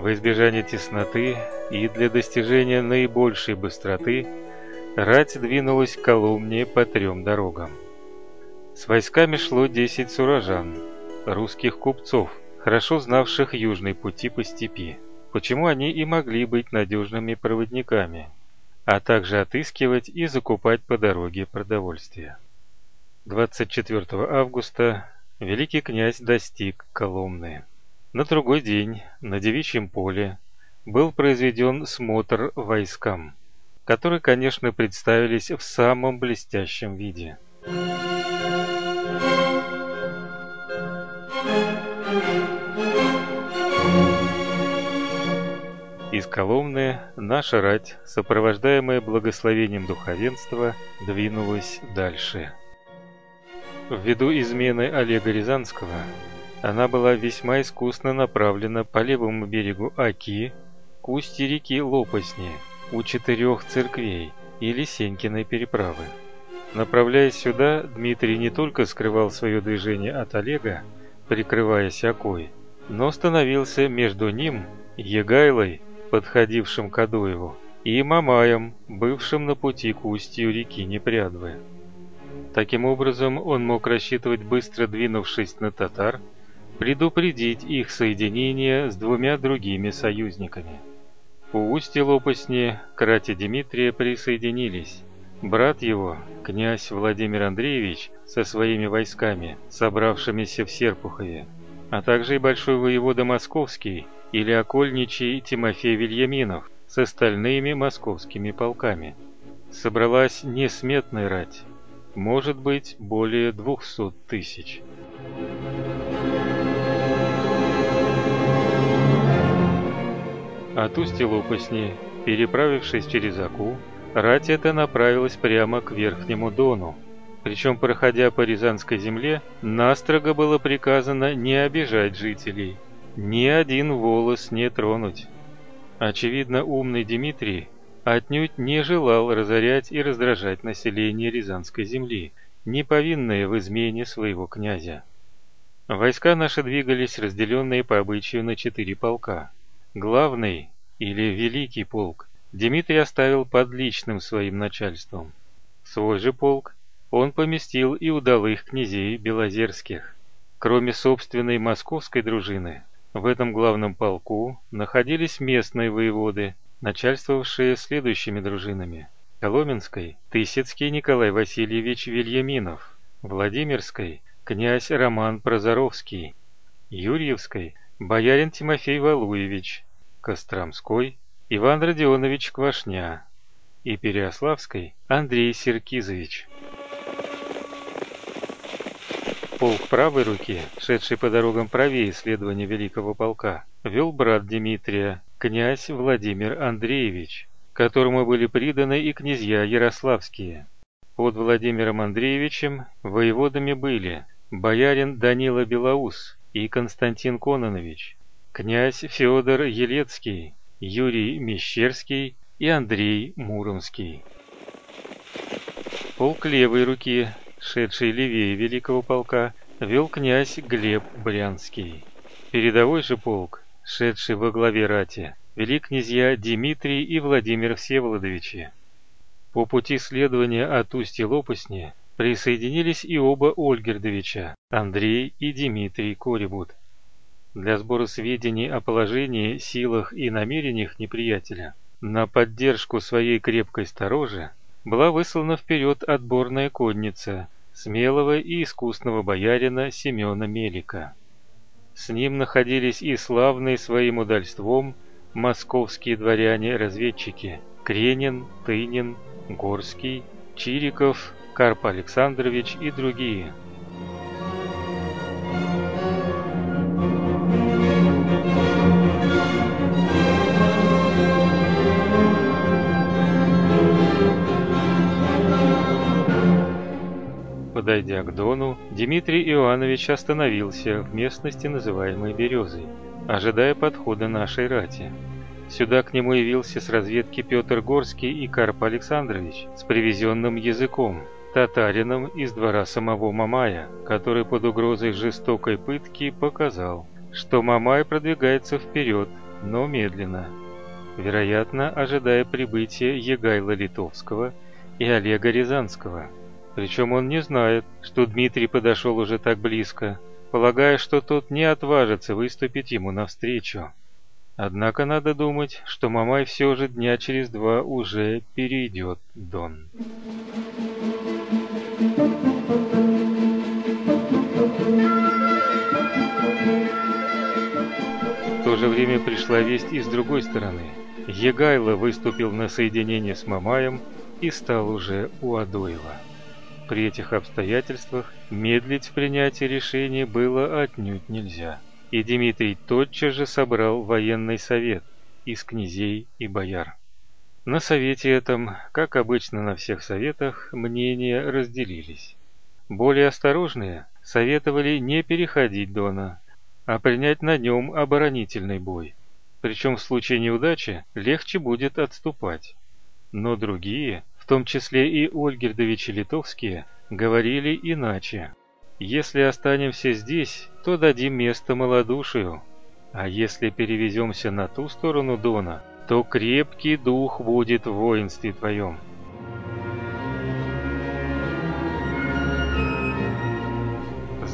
В избежание тесноты и для достижения наибольшей быстроты рать двинулась к Коломне по трем дорогам. С войсками шло десять сурожан, русских купцов, хорошо знавших южные пути по степи, почему они и могли быть надежными проводниками, а также отыскивать и закупать по дороге продовольствие. 24 августа великий князь достиг Коломны. На другой день на Девичьем поле был произведен смотр войскам, которые, конечно, представились в самом блестящем виде. Из Коломны наша рать, сопровождаемая благословением духовенства, двинулась дальше. Ввиду измены Олега Рязанского, она была весьма искусно направлена по левому берегу Оки к устью реки Лопасни у четырех церквей или Сенькиной переправы. Направляясь сюда, Дмитрий не только скрывал свое движение от Олега, прикрываясь Окой, но становился между ним, Егайлой, подходившим к Адуеву, и Мамаем, бывшим на пути к устью реки Непрядвы. Таким образом, он мог рассчитывать, быстро двинувшись на татар, предупредить их соединение с двумя другими союзниками. У устья Лопасни к рате Дмитрия присоединились брат его, князь Владимир Андреевич, со своими войсками, собравшимися в Серпухове, а также и большой воевода Московский или окольничий Тимофей Вильяминов с остальными московскими полками. Собралась несметная рать, может быть, более двухсот тысяч. От устья Лопасни, переправившись через Аку, рать эта направилась прямо к Верхнему Дону. Причем, проходя по Рязанской земле, настрого было приказано не обижать жителей, ни один волос не тронуть. Очевидно, умный Дмитрий отнюдь не желал разорять и раздражать население Рязанской земли, не повинное в измене своего князя. Войска наши двигались, разделенные по обычаю на четыре полка. Главный, или Великий полк, Дмитрий оставил под личным своим начальством. Свой же полк он поместил и удалых князей Белозерских. Кроме собственной московской дружины, в этом главном полку находились местные воеводы, начальствовавшие следующими дружинами. Коломенской – Тысяцкий Николай Васильевич Вильяминов, Владимирской – князь Роман Прозоровский, Юрьевской – боярин Тимофей Валуевич, Костромской – Иван Родионович Квашня и Переославской – Андрей Серкизович. Полк правой руки, шедший по дорогам правее следования Великого полка, вел брат Дмитрия, князь Владимир Андреевич, которому были приданы и князья ярославские. Под Владимиром Андреевичем воеводами были боярин Данила Белоус и Константин Кононович, князь Федор Елецкий, Юрий Мещерский и Андрей Муромский. Полк левой руки шедший левее великого полка, вел князь Глеб Брянский. Передовой же полк, шедший во главе рати, вели князья Дмитрий и Владимир Всеволодовичи. По пути следования от устья Лопасни присоединились и оба Ольгердовича, Андрей и Дмитрий Корибут. Для сбора сведений о положении, силах и намерениях неприятеля на поддержку своей крепкой сторожи была выслана вперед отборная конница смелого и искусного боярина Семена Мелика. С ним находились и славные своим удальством московские дворяне-разведчики Кренин, Тынин, Горский, Чириков, Карп Александрович и другие – Подойдя к Дону, Дмитрий Иоаннович остановился в местности, называемой Березой, ожидая подхода нашей рати. Сюда к нему явился с разведки Петр Горский и Карп Александрович с привезенным языком, татарином из двора самого Мамая, который под угрозой жестокой пытки показал, что Мамай продвигается вперед но медленно, вероятно, ожидая прибытия Егайла Литовского и Олега Рязанского. Причем он не знает, что Дмитрий подошел уже так близко, полагая, что тот не отважится выступить ему навстречу. Однако надо думать, что Мамай все же дня через два уже перейдет Дон. В то время пришла весть и с другой стороны. Егайло выступил на соединение с Мамаем и стал уже у Адоева. При этих обстоятельствах медлить в принятии решения было отнюдь нельзя и Дмитрий тотчас же собрал военный совет из князей и бояр. На совете этом, как обычно на всех советах, мнения разделились. Более осторожные советовали не переходить Дона, а принять на нем оборонительный бой. Причем в случае неудачи легче будет отступать. Но другие, в том числе и Ольгердовичи Литовские, говорили иначе. Если останемся здесь, то дадим место малодушию. А если перевеземся на ту сторону Дона, то крепкий дух будет в воинстве твоем.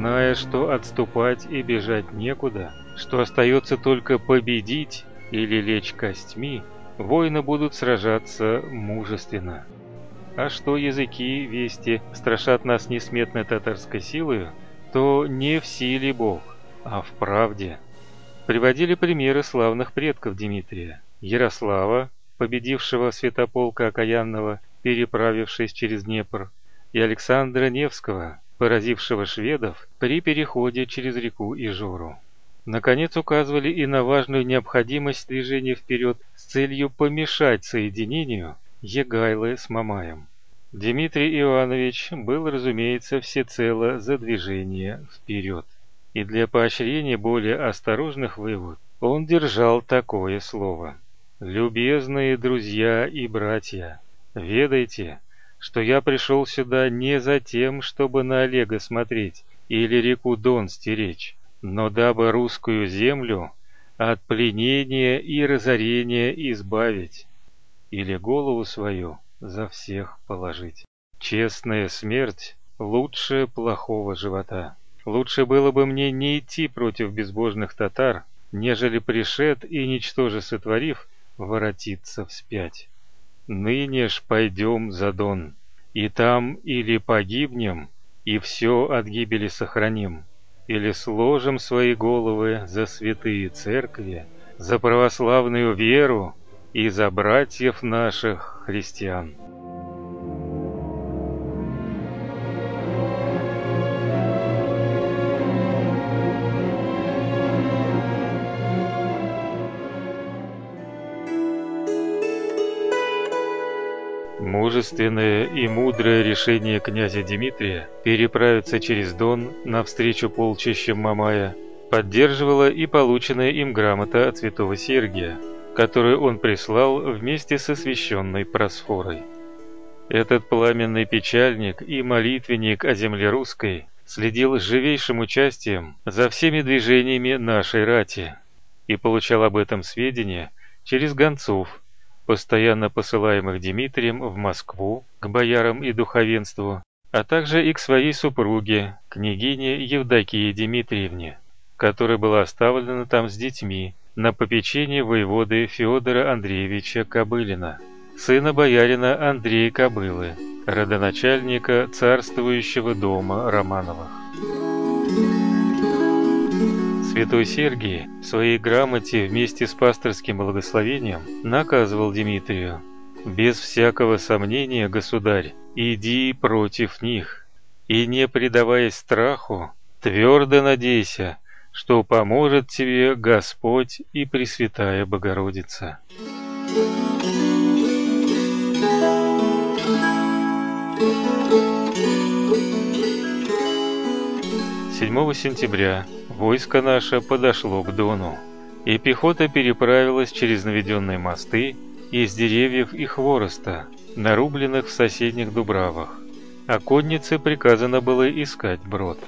Зная, что отступать и бежать некуда, что остается только победить или лечь костьми, воины будут сражаться мужественно. А что языки, вести страшат нас несметной татарской силою, то не в силе Бог, а в правде. Приводили примеры славных предков Дмитрия, Ярослава, победившего святополка окаянного, переправившись через Днепр, и Александра Невского, поразившего шведов при переходе через реку Ижору. Наконец указывали и на важную необходимость движения вперед с целью помешать соединению Егайлы с Мамаем. Дмитрий Иванович был, разумеется, всецело за движение вперед. И для поощрения более осторожных вывод он держал такое слово. «Любезные друзья и братья, ведайте, что я пришел сюда не за тем, чтобы на Олега смотреть или реку Дон стеречь, но дабы русскую землю от пленения и разорения избавить или голову свою за всех положить. Честная смерть лучше плохого живота. Лучше было бы мне не идти против безбожных татар, нежели пришед и, ничтоже сотворив, воротиться вспять. Ныне ж пойдем за Дон, и там или погибнем, и все от гибели сохраним, или сложим свои головы за святые церкви, за православную веру, и за братьев наших христиан. Мужественное и мудрое решение князя Дмитрия переправиться через Дон навстречу полчищам Мамая поддерживала и полученная им грамота от святого Сергия, которую он прислал вместе со священной просфорой. Этот пламенный печальник и молитвенник о земле русской следил с живейшим участием за всеми движениями нашей рати и получал об этом сведения через гонцов, постоянно посылаемых Дмитрием в Москву к боярам и духовенству, а также и к своей супруге, княгине Евдокии Дмитриевне, которая была оставлена там с детьми на попечение воеводы Федора Андреевича Кобылина, сына боярина Андрея Кобылы, родоначальника царствующего дома Романовых. Святой Сергий в своей грамоте вместе с пасторским благословением наказывал Дмитрию «Без всякого сомнения, государь, иди против них, и не предаваясь страху, твердо надейся, что поможет тебе Господь и Пресвятая Богородица. 7 сентября войско наше подошло к Дону, и пехота переправилась через наведенные мосты из деревьев и хвороста, нарубленных в соседних дубравах, а коннице приказано было искать брод.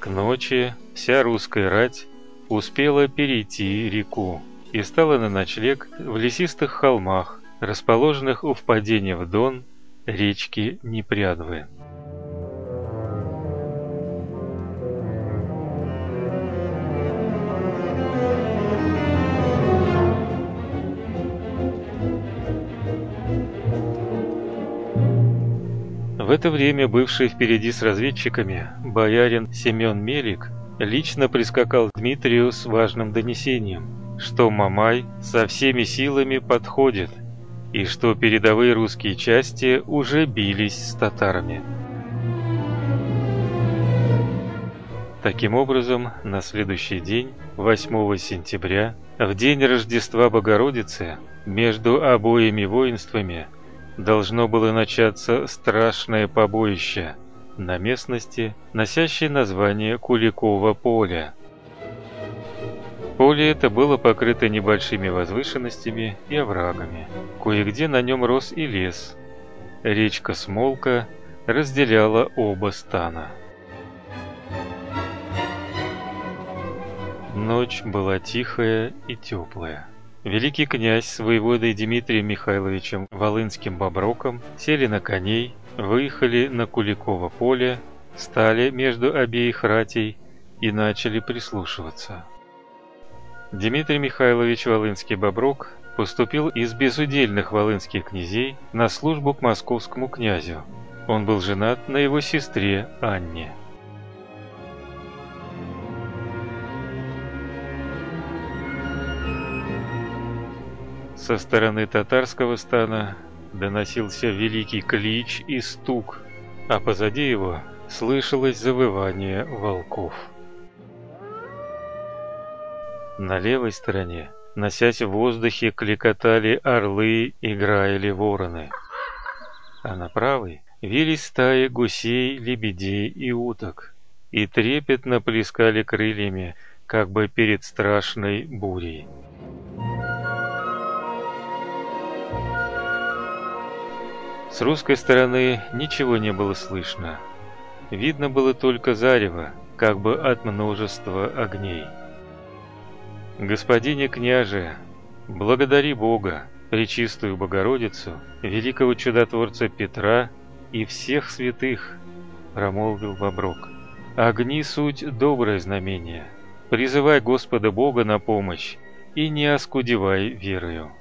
К ночи вся русская рать успела перейти реку и стала на ночлег в лесистых холмах, расположенных у впадения в Дон речки Непрядвы. В это время бывший впереди с разведчиками боярин Семен Мелик лично прискакал к Дмитрию с важным донесением, что Мамай со всеми силами подходит и что передовые русские части уже бились с татарами. Таким образом, на следующий день, 8 сентября, в день Рождества Богородицы, между обоими воинствами должно было начаться страшное побоище на местности, носящей название Куликово поле. Поле это было покрыто небольшими возвышенностями и оврагами. Кое-где на нем рос и лес. Речка Смолка разделяла оба стана. Ночь была тихая и теплая. Великий князь с воеводой Дмитрием Михайловичем Волынским Боброком сели на коней, выехали на Куликово поле, стали между обеих ратей и начали прислушиваться. Дмитрий Михайлович Волынский Боброк поступил из безудельных волынских князей на службу к московскому князю. Он был женат на его сестре Анне. Со стороны татарского стана доносился великий клич и стук, а позади его слышалось завывание волков. На левой стороне, носясь в воздухе, кликотали орлы и граяли вороны. А на правой вились стаи гусей, лебедей и уток, и трепетно плескали крыльями, как бы перед страшной бурей. С русской стороны ничего не было слышно. Видно было только зарево, как бы от множества огней. Господине княже, благодари Бога, Пречистую Богородицу, великого чудотворца Петра и всех святых, промолвил Боброк. Огни суть доброе знамение. Призывай Господа Бога на помощь и не оскудевай верою.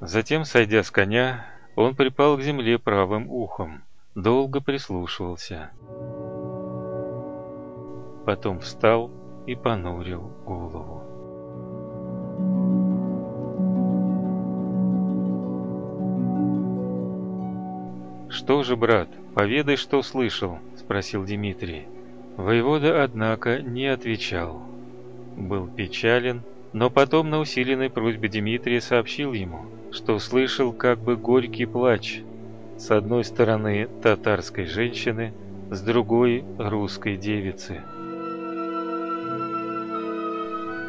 Затем, сойдя с коня, он припал к земле правым ухом, долго прислушивался. Потом встал и понурил голову. «Что же, брат, поведай, что слышал?» – спросил Дмитрий. Воевода, однако, не отвечал. Был печален, но потом на усиленной просьбе Дмитрия сообщил ему – что слышал как бы горький плач. С одной стороны татарской женщины, с другой русской девицы.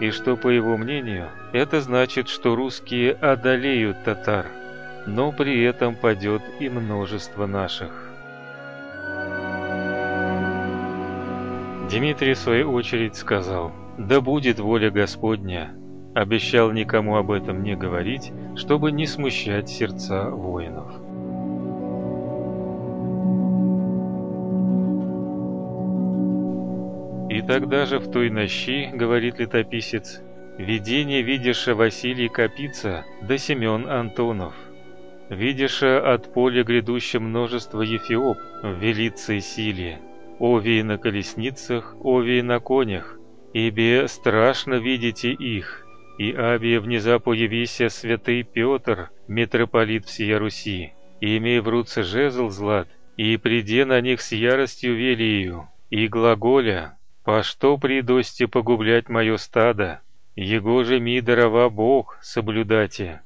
И что, по его мнению, это значит, что русские одолеют татар, но при этом падет и множество наших. Дмитрий в свою очередь сказал, «Да будет воля Господня, Обещал никому об этом не говорить, чтобы не смущать сердца воинов. И тогда же в той ночи, говорит летописец, видение видиша Василий Капица да Семен Антонов. Видиша от поля грядуще множество ефиоп в велицей силе, овии на колесницах, овии на конях, ибо страшно видите их, и абе внезапу явися святый Петр, митрополит всея Руси, и имея в руце жезл злат, и приде на них с яростью велию, и глаголя, «По что придости погублять мое стадо? Его же ми дарова Бог соблюдате,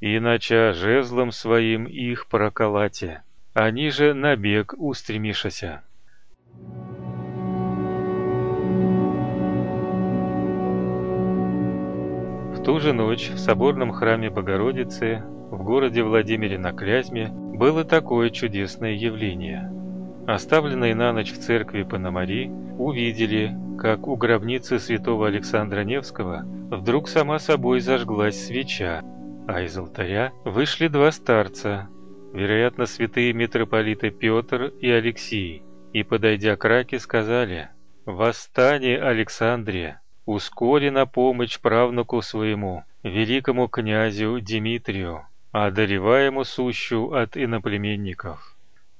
иначе жезлом своим их проколате, они же на бег устремишася». Ту же ночь в соборном храме Богородицы в городе Владимире на Клязьме было такое чудесное явление. Оставленные на ночь в церкви Пономари увидели, как у гробницы святого Александра Невского вдруг сама собой зажглась свеча, а из алтаря вышли два старца, вероятно, святые митрополиты Петр и Алексий, и, подойдя к раке, сказали «Восстание, Александрия! Ускори на помощь правнуку своему, великому князю Дмитрию, одолеваему сущу от иноплеменников».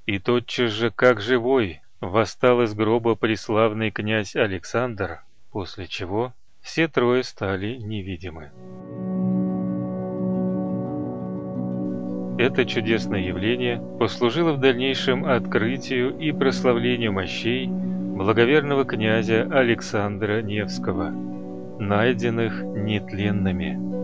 И тотчас же, как живой, восстал из гроба преславный князь Александр, после чего все трое стали невидимы. Это чудесное явление послужило в дальнейшем открытию и прославлению мощей благоверного князя Александра Невского, найденных нетленными.